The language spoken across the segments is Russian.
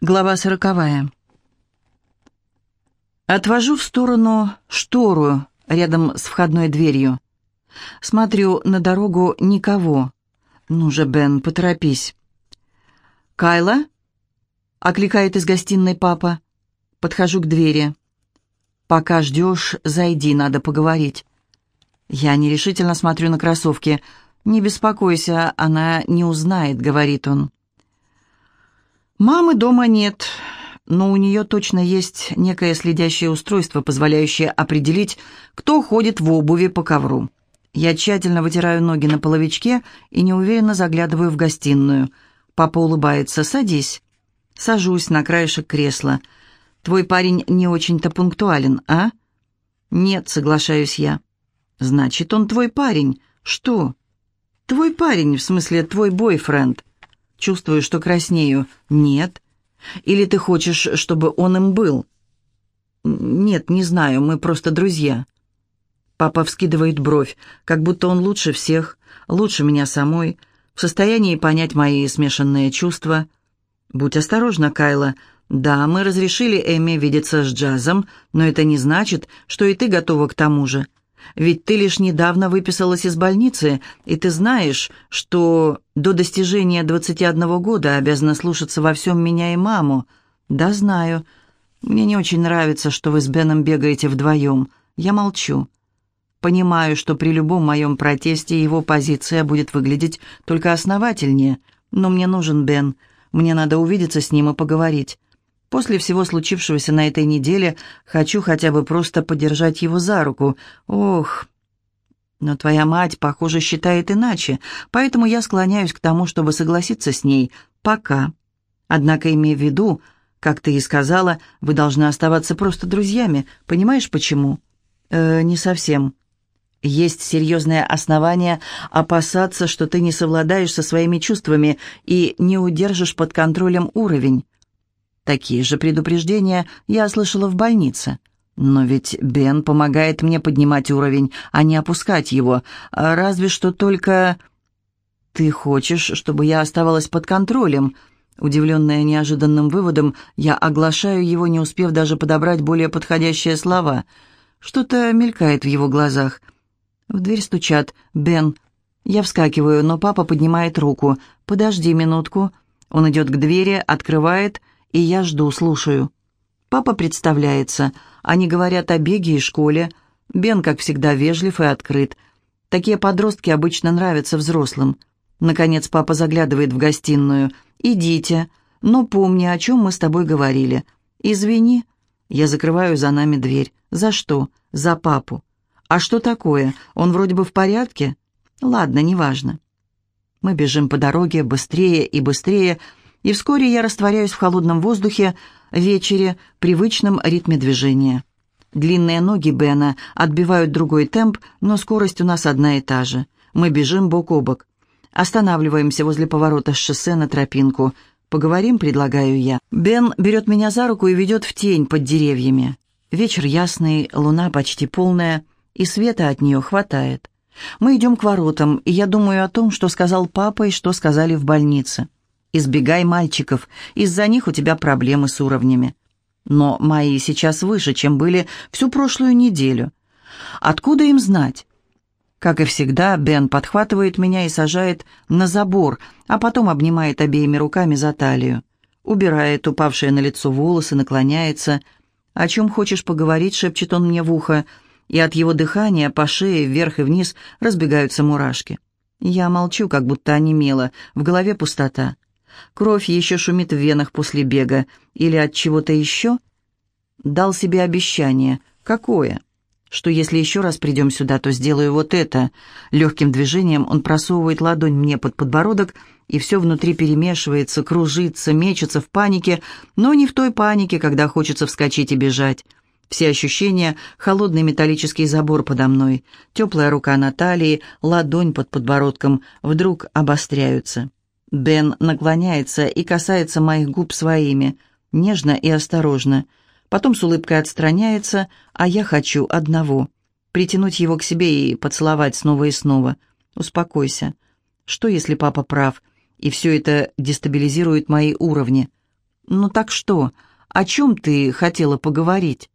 Глава сороковая. Отвожу в сторону штору рядом с входной дверью. Смотрю на дорогу никого. Ну же, Бен, поторопись. «Кайла?» — окликает из гостиной папа. Подхожу к двери. «Пока ждешь, зайди, надо поговорить». Я нерешительно смотрю на кроссовки. «Не беспокойся, она не узнает», — говорит он. Мамы дома нет, но у нее точно есть некое следящее устройство, позволяющее определить, кто ходит в обуви по ковру. Я тщательно вытираю ноги на половичке и неуверенно заглядываю в гостиную. Папа улыбается. «Садись». Сажусь на краешек кресла. «Твой парень не очень-то пунктуален, а?» «Нет», — соглашаюсь я. «Значит, он твой парень. Что?» «Твой парень, в смысле, твой бойфренд». Чувствую, что краснею. Нет. Или ты хочешь, чтобы он им был? Нет, не знаю, мы просто друзья. Папа вскидывает бровь, как будто он лучше всех, лучше меня самой, в состоянии понять мои смешанные чувства. Будь осторожна, Кайла. Да, мы разрешили Эми видеться с джазом, но это не значит, что и ты готова к тому же. Ведь ты лишь недавно выписалась из больницы, и ты знаешь, что до достижения 21 года обязана слушаться во всем меня и маму. Да, знаю. Мне не очень нравится, что вы с Беном бегаете вдвоем. Я молчу. Понимаю, что при любом моем протесте его позиция будет выглядеть только основательнее, но мне нужен Бен. Мне надо увидеться с ним и поговорить. После всего случившегося на этой неделе хочу хотя бы просто подержать его за руку. Ох, но твоя мать, похоже, считает иначе, поэтому я склоняюсь к тому, чтобы согласиться с ней. Пока. Однако, имея в виду, как ты и сказала, вы должны оставаться просто друзьями. Понимаешь, почему? Э, не совсем. Есть серьезное основание опасаться, что ты не совладаешь со своими чувствами и не удержишь под контролем уровень. Такие же предупреждения я слышала в больнице. Но ведь Бен помогает мне поднимать уровень, а не опускать его. Разве что только... Ты хочешь, чтобы я оставалась под контролем? Удивленная неожиданным выводом, я оглашаю его, не успев даже подобрать более подходящие слова. Что-то мелькает в его глазах. В дверь стучат. «Бен». Я вскакиваю, но папа поднимает руку. «Подожди минутку». Он идет к двери, открывает и я жду, слушаю. Папа представляется. Они говорят о беге и школе. Бен, как всегда, вежлив и открыт. Такие подростки обычно нравятся взрослым. Наконец папа заглядывает в гостиную. «Идите, но помни, о чем мы с тобой говорили. Извини». Я закрываю за нами дверь. «За что?» «За папу». «А что такое? Он вроде бы в порядке?» «Ладно, неважно». Мы бежим по дороге быстрее и быстрее, и вскоре я растворяюсь в холодном воздухе, вечере, привычном ритме движения. Длинные ноги Бена отбивают другой темп, но скорость у нас одна и та же. Мы бежим бок о бок. Останавливаемся возле поворота с шоссе на тропинку. «Поговорим», — предлагаю я. Бен берет меня за руку и ведет в тень под деревьями. Вечер ясный, луна почти полная, и света от нее хватает. Мы идем к воротам, и я думаю о том, что сказал папа и что сказали в больнице. Избегай мальчиков, из-за них у тебя проблемы с уровнями. Но мои сейчас выше, чем были всю прошлую неделю. Откуда им знать? Как и всегда, Бен подхватывает меня и сажает на забор, а потом обнимает обеими руками за талию. Убирает упавшие на лицо волосы, наклоняется. «О чем хочешь поговорить?» — шепчет он мне в ухо, и от его дыхания по шее вверх и вниз разбегаются мурашки. Я молчу, как будто онемела, в голове пустота. Кровь еще шумит в венах после бега. Или от чего-то еще? Дал себе обещание. Какое? Что если еще раз придем сюда, то сделаю вот это. Легким движением он просовывает ладонь мне под подбородок, и все внутри перемешивается, кружится, мечется в панике, но не в той панике, когда хочется вскочить и бежать. Все ощущения — холодный металлический забор подо мной, теплая рука на талии, ладонь под подбородком — вдруг обостряются. Бен наклоняется и касается моих губ своими, нежно и осторожно. Потом с улыбкой отстраняется, а я хочу одного — притянуть его к себе и поцеловать снова и снова. Успокойся. Что, если папа прав, и все это дестабилизирует мои уровни? «Ну так что, о чем ты хотела поговорить?»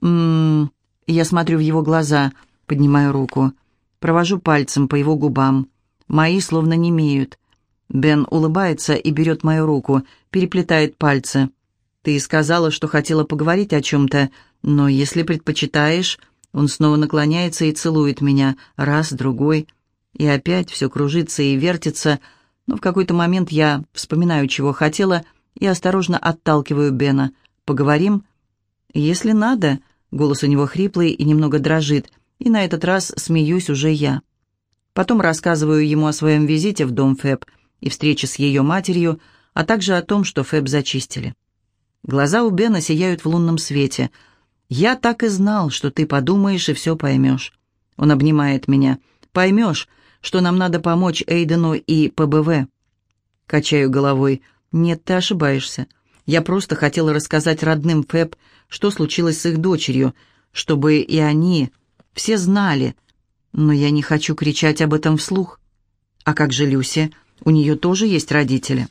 «М-м-м...» Я смотрю в его глаза, поднимаю руку, провожу пальцем по его губам. Мои словно не имеют. Бен улыбается и берет мою руку, переплетает пальцы. «Ты сказала, что хотела поговорить о чем-то, но если предпочитаешь...» Он снова наклоняется и целует меня, раз, другой. И опять все кружится и вертится, но в какой-то момент я вспоминаю, чего хотела, и осторожно отталкиваю Бена. «Поговорим?» «Если надо», — голос у него хриплый и немного дрожит, и на этот раз смеюсь уже я. Потом рассказываю ему о своем визите в дом Фэб и встрече с ее матерью, а также о том, что Фэб зачистили. Глаза у Бена сияют в лунном свете. «Я так и знал, что ты подумаешь и все поймешь». Он обнимает меня. «Поймешь, что нам надо помочь Эйдену и ПБВ». Качаю головой. «Нет, ты ошибаешься. Я просто хотела рассказать родным Фэб, что случилось с их дочерью, чтобы и они все знали. Но я не хочу кричать об этом вслух. А как же Люси? У нее тоже есть родители».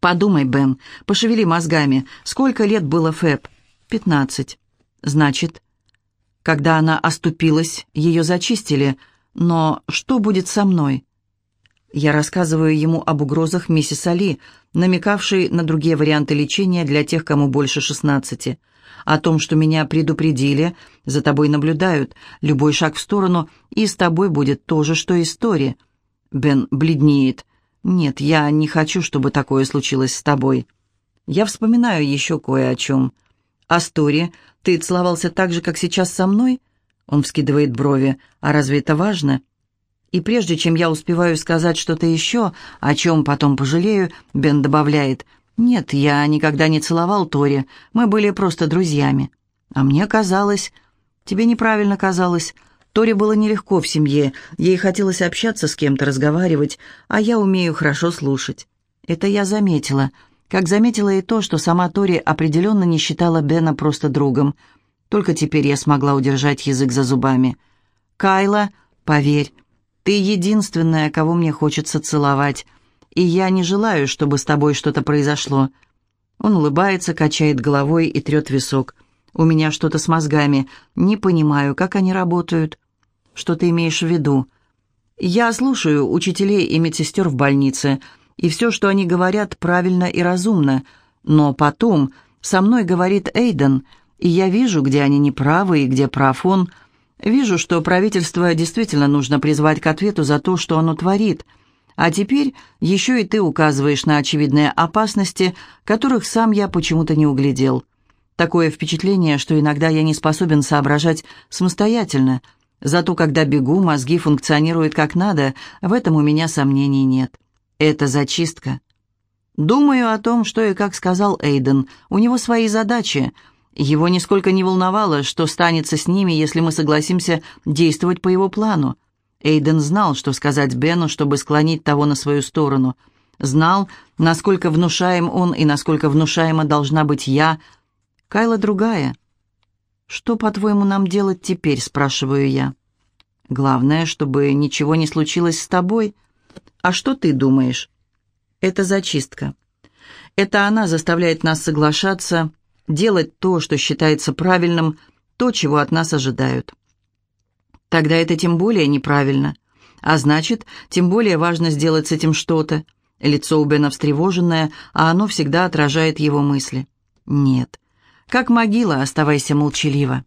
«Подумай, Бен, пошевели мозгами. Сколько лет было Фэб?» «Пятнадцать». «Значит, когда она оступилась, ее зачистили. Но что будет со мной?» Я рассказываю ему об угрозах миссис Али, намекавшей на другие варианты лечения для тех, кому больше шестнадцати. О том, что меня предупредили, за тобой наблюдают, любой шаг в сторону, и с тобой будет то же, что и с Тори. Бен бледнеет. «Нет, я не хочу, чтобы такое случилось с тобой. Я вспоминаю еще кое о чем. Астори, ты целовался так же, как сейчас со мной?» Он вскидывает брови. «А разве это важно?» И прежде чем я успеваю сказать что-то еще, о чем потом пожалею, Бен добавляет. «Нет, я никогда не целовал Тори. Мы были просто друзьями. А мне казалось...» «Тебе неправильно казалось. Торе было нелегко в семье, ей хотелось общаться с кем-то, разговаривать, а я умею хорошо слушать. Это я заметила. Как заметила и то, что сама Тори определенно не считала Бена просто другом. Только теперь я смогла удержать язык за зубами. «Кайла, поверь, ты единственная, кого мне хочется целовать, и я не желаю, чтобы с тобой что-то произошло». Он улыбается, качает головой и трет висок. «У меня что-то с мозгами. Не понимаю, как они работают». Что ты имеешь в виду? Я слушаю учителей и медсестер в больнице, и все, что они говорят, правильно и разумно. Но потом со мной говорит Эйден, и я вижу, где они неправы и где прав он. Вижу, что правительство действительно нужно призвать к ответу за то, что оно творит. А теперь еще и ты указываешь на очевидные опасности, которых сам я почему-то не углядел. Такое впечатление, что иногда я не способен соображать самостоятельно – Зато когда бегу, мозги функционируют как надо, в этом у меня сомнений нет. Это зачистка. Думаю о том, что и как сказал Эйден. У него свои задачи. Его нисколько не волновало, что станется с ними, если мы согласимся действовать по его плану. Эйден знал, что сказать Бену, чтобы склонить того на свою сторону. Знал, насколько внушаем он и насколько внушаема должна быть я. Кайла другая — «Что, по-твоему, нам делать теперь?» – спрашиваю я. «Главное, чтобы ничего не случилось с тобой. А что ты думаешь?» «Это зачистка. Это она заставляет нас соглашаться, делать то, что считается правильным, то, чего от нас ожидают. Тогда это тем более неправильно. А значит, тем более важно сделать с этим что-то. Лицо у Бена встревоженное, а оно всегда отражает его мысли. Нет, как могила, оставайся молчаливо.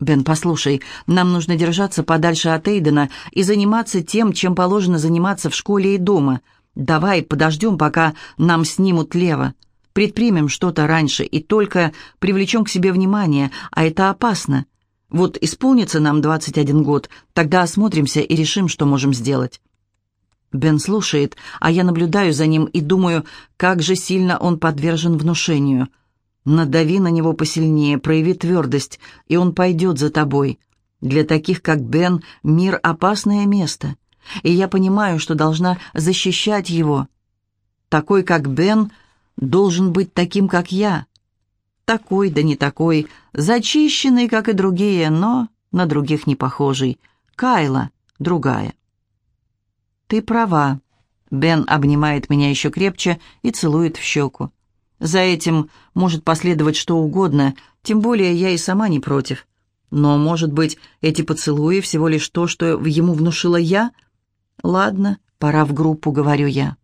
Бен, послушай, нам нужно держаться подальше от Эйдена и заниматься тем, чем положено заниматься в школе и дома. Давай подождем, пока нам снимут лево. Предпримем что-то раньше и только привлечем к себе внимание, а это опасно. Вот исполнится нам 21 год, тогда осмотримся и решим, что можем сделать. Бен слушает, а я наблюдаю за ним и думаю, как же сильно он подвержен внушению – Надави на него посильнее, прояви твердость, и он пойдет за тобой. Для таких, как Бен, мир — опасное место, и я понимаю, что должна защищать его. Такой, как Бен, должен быть таким, как я. Такой, да не такой, зачищенный, как и другие, но на других не похожий. Кайла — другая. «Ты права». Бен обнимает меня еще крепче и целует в щеку. За этим может последовать что угодно, тем более я и сама не против. Но, может быть, эти поцелуи всего лишь то, что ему внушила я? Ладно, пора в группу, говорю я.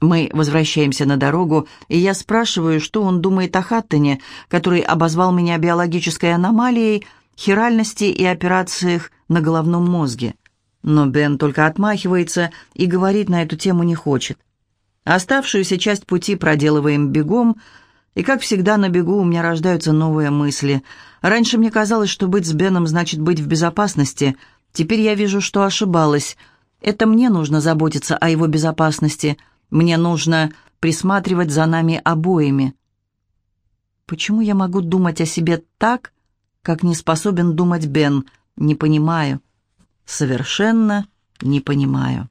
Мы возвращаемся на дорогу, и я спрашиваю, что он думает о Хаттоне, который обозвал меня биологической аномалией, хиральности и операциях на головном мозге. Но Бен только отмахивается и говорить на эту тему не хочет. Оставшуюся часть пути проделываем бегом, и, как всегда, на бегу у меня рождаются новые мысли. Раньше мне казалось, что быть с Беном значит быть в безопасности. Теперь я вижу, что ошибалась. Это мне нужно заботиться о его безопасности. Мне нужно присматривать за нами обоими. Почему я могу думать о себе так, как не способен думать Бен? Не понимаю. Совершенно не понимаю.